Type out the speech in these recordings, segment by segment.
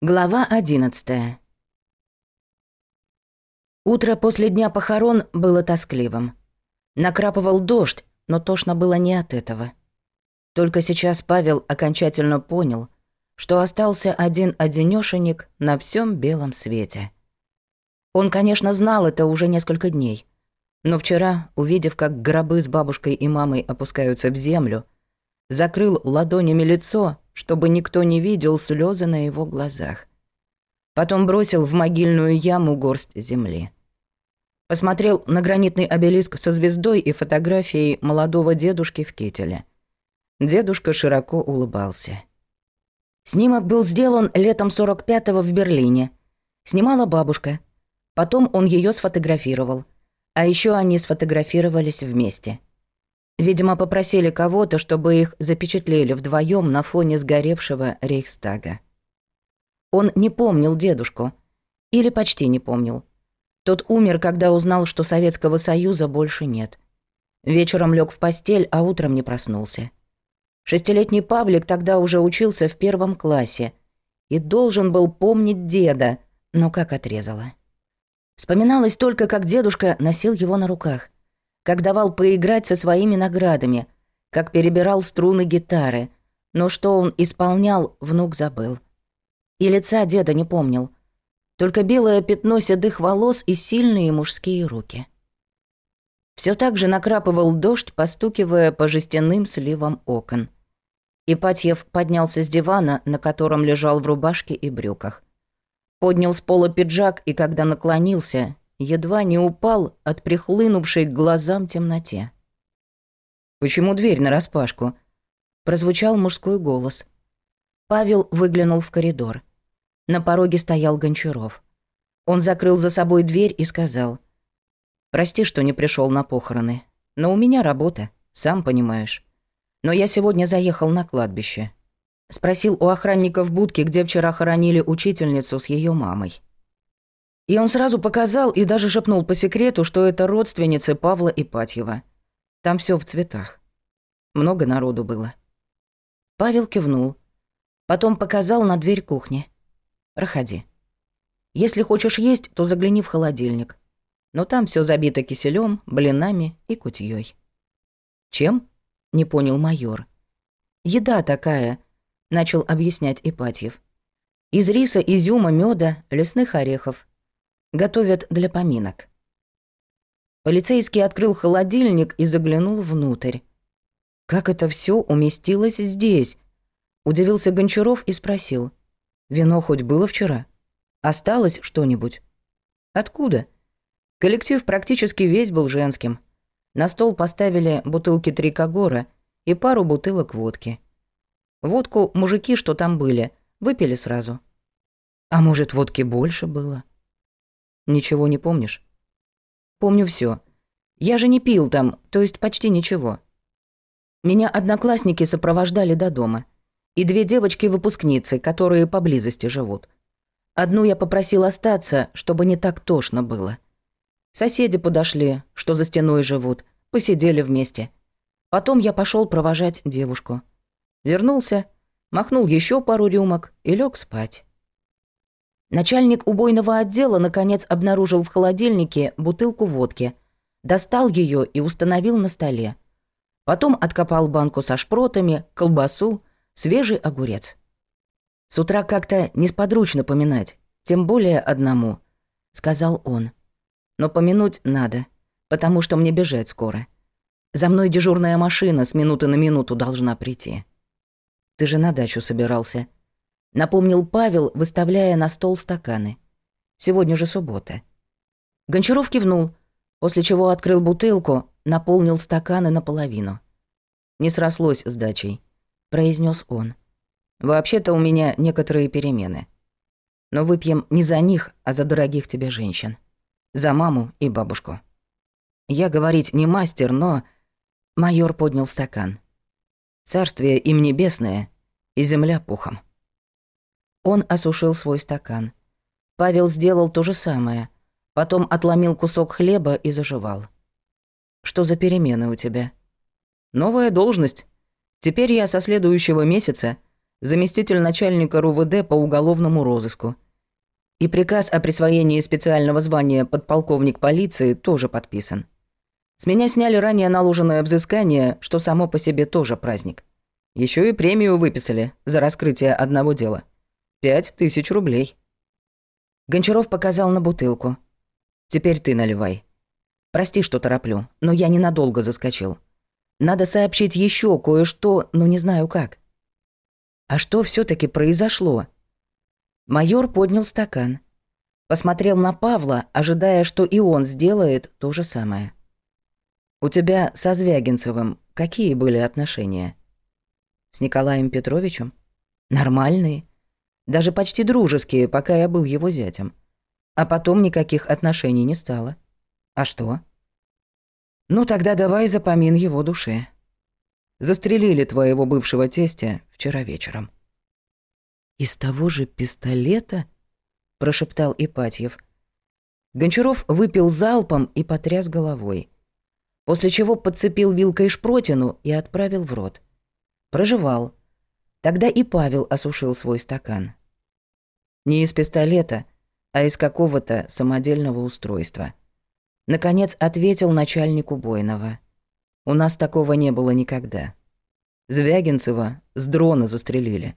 Глава 11 Утро после дня похорон было тоскливым. Накрапывал дождь, но тошно было не от этого. Только сейчас Павел окончательно понял, что остался один одинёшенек на всем белом свете. Он, конечно, знал это уже несколько дней, но вчера, увидев, как гробы с бабушкой и мамой опускаются в землю, закрыл ладонями лицо чтобы никто не видел слезы на его глазах. Потом бросил в могильную яму горсть земли. Посмотрел на гранитный обелиск со звездой и фотографией молодого дедушки в кителе. Дедушка широко улыбался. Снимок был сделан летом 45-го в Берлине. Снимала бабушка. Потом он ее сфотографировал. А еще они сфотографировались вместе. Видимо, попросили кого-то, чтобы их запечатлели вдвоем на фоне сгоревшего Рейхстага. Он не помнил дедушку. Или почти не помнил. Тот умер, когда узнал, что Советского Союза больше нет. Вечером лег в постель, а утром не проснулся. Шестилетний Павлик тогда уже учился в первом классе и должен был помнить деда, но как отрезало. Вспоминалось только, как дедушка носил его на руках – как давал поиграть со своими наградами, как перебирал струны гитары, но что он исполнял, внук забыл. И лица деда не помнил, только белое пятно седых волос и сильные мужские руки. Все так же накрапывал дождь, постукивая по жестяным сливам окон. Ипатьев поднялся с дивана, на котором лежал в рубашке и брюках. Поднял с пола пиджак и, когда наклонился, едва не упал от прихлынувшей к глазам темноте. «Почему дверь нараспашку?» – прозвучал мужской голос. Павел выглянул в коридор. На пороге стоял Гончаров. Он закрыл за собой дверь и сказал. «Прости, что не пришел на похороны, но у меня работа, сам понимаешь. Но я сегодня заехал на кладбище». Спросил у охранника в будке, где вчера хоронили учительницу с ее мамой. И он сразу показал и даже шепнул по секрету, что это родственницы Павла Ипатьева. Там все в цветах. Много народу было. Павел кивнул. Потом показал на дверь кухни. «Проходи. Если хочешь есть, то загляни в холодильник. Но там все забито киселем, блинами и кутьей. «Чем?» — не понял майор. «Еда такая», — начал объяснять Ипатьев. «Из риса, изюма, меда, лесных орехов. Готовят для поминок. Полицейский открыл холодильник и заглянул внутрь. Как это все уместилось здесь? Удивился Гончаров и спросил. Вино хоть было вчера? Осталось что-нибудь? Откуда? Коллектив практически весь был женским. На стол поставили бутылки трикогора и пару бутылок водки. Водку мужики, что там были, выпили сразу. А может, водки больше было? Ничего не помнишь? Помню все. Я же не пил там, то есть почти ничего. Меня одноклассники сопровождали до дома. И две девочки-выпускницы, которые поблизости живут. Одну я попросил остаться, чтобы не так тошно было. Соседи подошли, что за стеной живут, посидели вместе. Потом я пошел провожать девушку. Вернулся, махнул еще пару рюмок и лег спать. Начальник убойного отдела наконец обнаружил в холодильнике бутылку водки, достал ее и установил на столе. Потом откопал банку со шпротами, колбасу, свежий огурец. «С утра как-то несподручно поминать, тем более одному», — сказал он. «Но помянуть надо, потому что мне бежать скоро. За мной дежурная машина с минуты на минуту должна прийти». «Ты же на дачу собирался», — напомнил Павел, выставляя на стол стаканы. «Сегодня же суббота». Гончаров кивнул, после чего открыл бутылку, наполнил стаканы наполовину. «Не срослось с дачей», — произнес он. «Вообще-то у меня некоторые перемены. Но выпьем не за них, а за дорогих тебе женщин. За маму и бабушку». Я говорить не мастер, но... Майор поднял стакан. «Царствие им небесное, и земля пухом». Он осушил свой стакан. Павел сделал то же самое. Потом отломил кусок хлеба и заживал. «Что за перемены у тебя?» «Новая должность. Теперь я со следующего месяца заместитель начальника РУВД по уголовному розыску. И приказ о присвоении специального звания подполковник полиции тоже подписан. С меня сняли ранее наложенное взыскание, что само по себе тоже праздник. Еще и премию выписали за раскрытие одного дела. «Пять тысяч рублей». Гончаров показал на бутылку. «Теперь ты наливай. Прости, что тороплю, но я ненадолго заскочил. Надо сообщить еще кое-что, но не знаю как». «А что все таки произошло?» Майор поднял стакан. Посмотрел на Павла, ожидая, что и он сделает то же самое. «У тебя со Звягинцевым какие были отношения?» «С Николаем Петровичем?» «Нормальные даже почти дружеские, пока я был его зятем. А потом никаких отношений не стало. А что? Ну тогда давай запомин его душе. Застрелили твоего бывшего тестя вчера вечером. Из того же пистолета? прошептал Ипатьев. Гончаров выпил залпом и потряс головой. После чего подцепил вилкой шпротину и отправил в рот. Проживал. Тогда и Павел осушил свой стакан. Не из пистолета, а из какого-то самодельного устройства. Наконец ответил начальник убойного. У нас такого не было никогда. Звягинцева с дрона застрелили.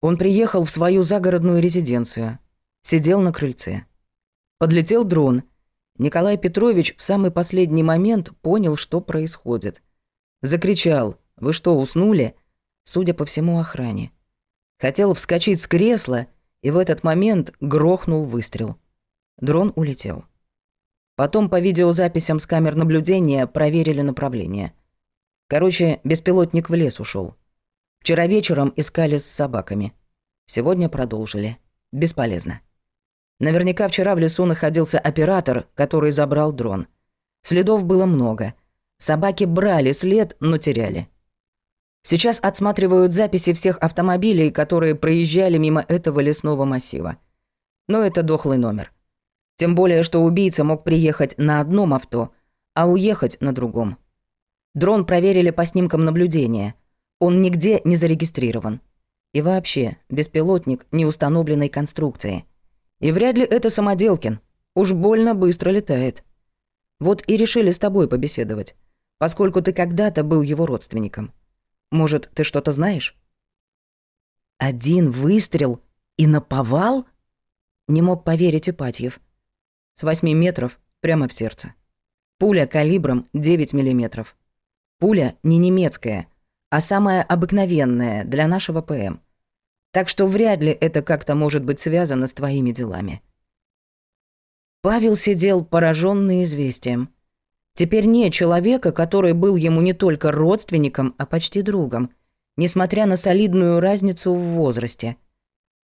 Он приехал в свою загородную резиденцию. Сидел на крыльце. Подлетел дрон. Николай Петрович в самый последний момент понял, что происходит. Закричал «Вы что, уснули?» Судя по всему, охране. Хотел вскочить с кресла и в этот момент грохнул выстрел. Дрон улетел. Потом по видеозаписям с камер наблюдения проверили направление. Короче, беспилотник в лес ушел. Вчера вечером искали с собаками. Сегодня продолжили. Бесполезно. Наверняка вчера в лесу находился оператор, который забрал дрон. Следов было много. Собаки брали след, но теряли. Сейчас отсматривают записи всех автомобилей, которые проезжали мимо этого лесного массива. Но это дохлый номер. Тем более, что убийца мог приехать на одном авто, а уехать на другом. Дрон проверили по снимкам наблюдения. Он нигде не зарегистрирован. И вообще, беспилотник неустановленной конструкции. И вряд ли это самоделкин. Уж больно быстро летает. Вот и решили с тобой побеседовать, поскольку ты когда-то был его родственником. Может, ты что-то знаешь?» Один выстрел и наповал? Не мог поверить Ипатьев. С восьми метров прямо в сердце. Пуля калибром 9 миллиметров. Пуля не немецкая, а самая обыкновенная для нашего ПМ. Так что вряд ли это как-то может быть связано с твоими делами. Павел сидел пораженный известием. Теперь нет человека, который был ему не только родственником, а почти другом, несмотря на солидную разницу в возрасте.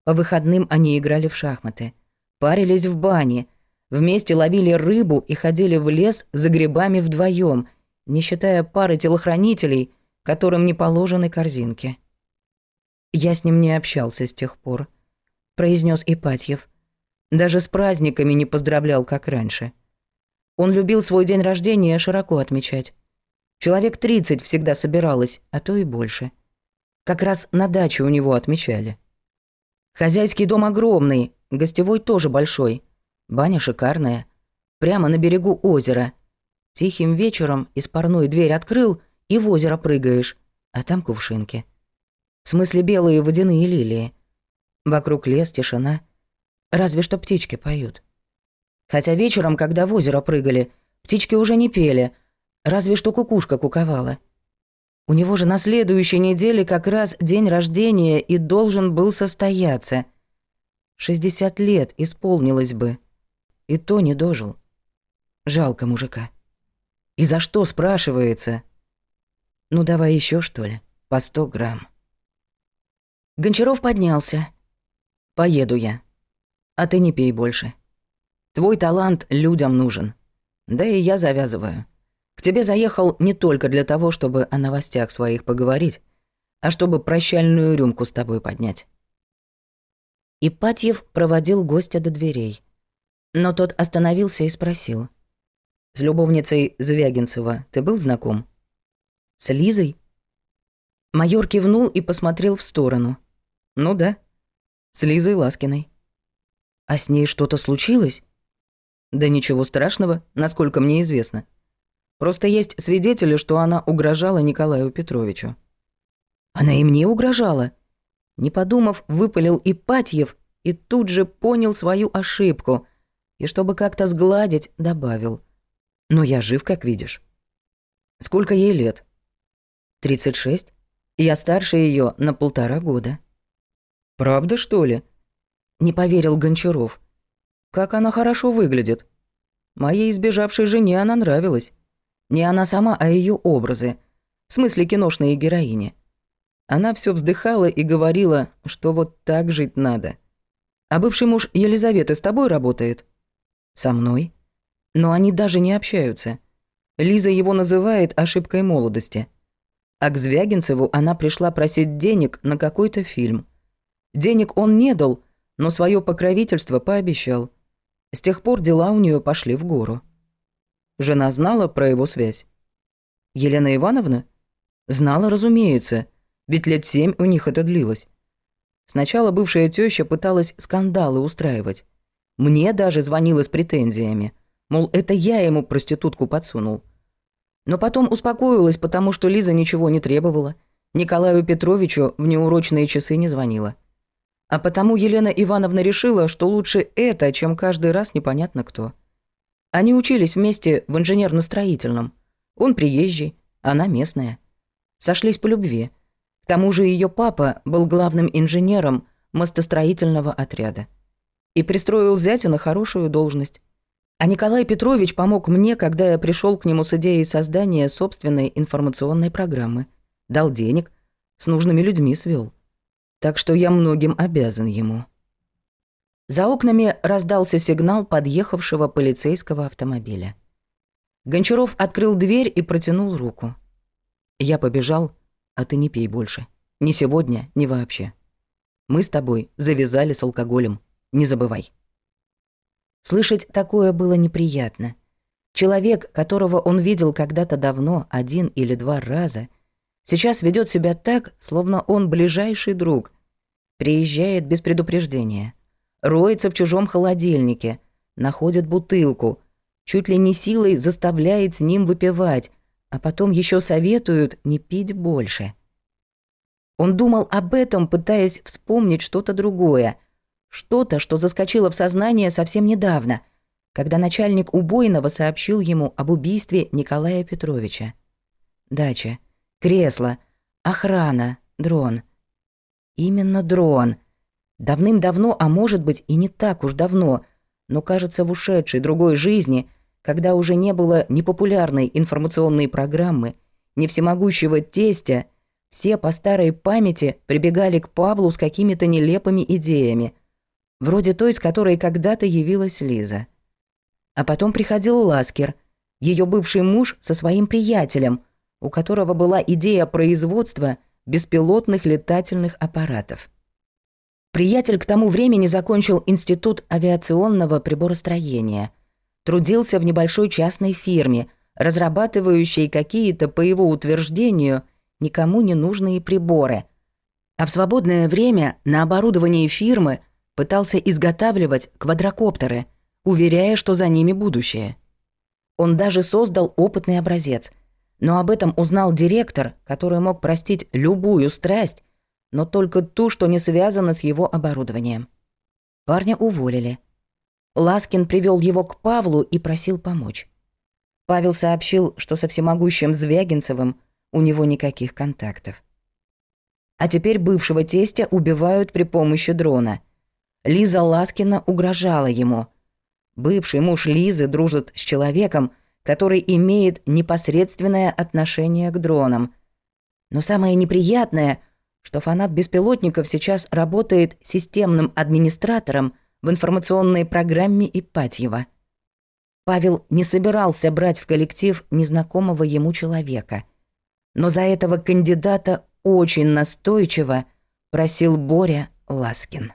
По выходным они играли в шахматы, парились в бане, вместе ловили рыбу и ходили в лес за грибами вдвоем, не считая пары телохранителей, которым не положены корзинки. «Я с ним не общался с тех пор», — произнес Ипатьев. «Даже с праздниками не поздравлял, как раньше». Он любил свой день рождения широко отмечать. Человек 30 всегда собиралось, а то и больше. Как раз на даче у него отмечали. Хозяйский дом огромный, гостевой тоже большой. Баня шикарная. Прямо на берегу озера. Тихим вечером из парной дверь открыл и в озеро прыгаешь, а там кувшинки. В смысле белые водяные лилии. Вокруг лес, тишина. Разве что птички поют. Хотя вечером, когда в озеро прыгали, птички уже не пели, разве что кукушка куковала. У него же на следующей неделе как раз день рождения и должен был состояться. 60 лет исполнилось бы. И то не дожил. Жалко мужика. И за что, спрашивается? Ну давай еще что ли, по 100 грамм. Гончаров поднялся. «Поеду я. А ты не пей больше. Твой талант людям нужен. Да и я завязываю. К тебе заехал не только для того, чтобы о новостях своих поговорить, а чтобы прощальную рюмку с тобой поднять». Ипатьев проводил гостя до дверей. Но тот остановился и спросил. «С любовницей Звягинцева ты был знаком?» «С Лизой?» Майор кивнул и посмотрел в сторону. «Ну да, с Лизой Ласкиной». «А с ней что-то случилось?» Да ничего страшного, насколько мне известно. Просто есть свидетели, что она угрожала Николаю Петровичу. Она и мне угрожала. Не подумав, выпалил Ипатьев и тут же понял свою ошибку и, чтобы как-то сгладить, добавил. "Но я жив, как видишь». «Сколько ей лет?» «Тридцать шесть. Я старше ее на полтора года». «Правда, что ли?» Не поверил Гончаров. Как она хорошо выглядит. Моей избежавшей жене она нравилась. Не она сама, а ее образы. В смысле киношные героини. Она все вздыхала и говорила, что вот так жить надо. А бывший муж Елизаветы с тобой работает? Со мной. Но они даже не общаются. Лиза его называет ошибкой молодости. А к Звягинцеву она пришла просить денег на какой-то фильм. Денег он не дал, но свое покровительство пообещал – с тех пор дела у нее пошли в гору. Жена знала про его связь. Елена Ивановна? Знала, разумеется, ведь лет семь у них это длилось. Сначала бывшая теща пыталась скандалы устраивать. Мне даже звонила с претензиями. Мол, это я ему проститутку подсунул. Но потом успокоилась, потому что Лиза ничего не требовала. Николаю Петровичу в неурочные часы не звонила. А потому Елена Ивановна решила, что лучше это, чем каждый раз непонятно кто. Они учились вместе в инженерно-строительном. Он приезжий, она местная. Сошлись по любви. К тому же ее папа был главным инженером мостостроительного отряда. И пристроил зятя на хорошую должность. А Николай Петрович помог мне, когда я пришел к нему с идеей создания собственной информационной программы. Дал денег, с нужными людьми свел так что я многим обязан ему». За окнами раздался сигнал подъехавшего полицейского автомобиля. Гончаров открыл дверь и протянул руку. «Я побежал, а ты не пей больше. Ни сегодня, ни вообще. Мы с тобой завязали с алкоголем, не забывай». Слышать такое было неприятно. Человек, которого он видел когда-то давно один или два раза – Сейчас ведет себя так, словно он ближайший друг. Приезжает без предупреждения. Роется в чужом холодильнике. Находит бутылку. Чуть ли не силой заставляет с ним выпивать. А потом еще советуют не пить больше. Он думал об этом, пытаясь вспомнить что-то другое. Что-то, что заскочило в сознание совсем недавно, когда начальник убойного сообщил ему об убийстве Николая Петровича. Дача кресло, охрана, дрон. Именно дрон. Давным-давно, а может быть и не так уж давно, но, кажется, в ушедшей другой жизни, когда уже не было непопулярной информационной программы, не всемогущего тестя, все по старой памяти прибегали к Павлу с какими-то нелепыми идеями, вроде той, с которой когда-то явилась Лиза. А потом приходил Ласкер, ее бывший муж со своим приятелем – у которого была идея производства беспилотных летательных аппаратов. Приятель к тому времени закончил Институт авиационного приборостроения, трудился в небольшой частной фирме, разрабатывающей какие-то, по его утверждению, никому не нужные приборы, а в свободное время на оборудовании фирмы пытался изготавливать квадрокоптеры, уверяя, что за ними будущее. Он даже создал опытный образец – но об этом узнал директор, который мог простить любую страсть, но только ту, что не связана с его оборудованием. Парня уволили. Ласкин привел его к Павлу и просил помочь. Павел сообщил, что со всемогущим Звягинцевым у него никаких контактов. А теперь бывшего тестя убивают при помощи дрона. Лиза Ласкина угрожала ему. Бывший муж Лизы дружит с человеком, который имеет непосредственное отношение к дронам. Но самое неприятное, что фанат беспилотников сейчас работает системным администратором в информационной программе Ипатьева. Павел не собирался брать в коллектив незнакомого ему человека. Но за этого кандидата очень настойчиво просил Боря Ласкин.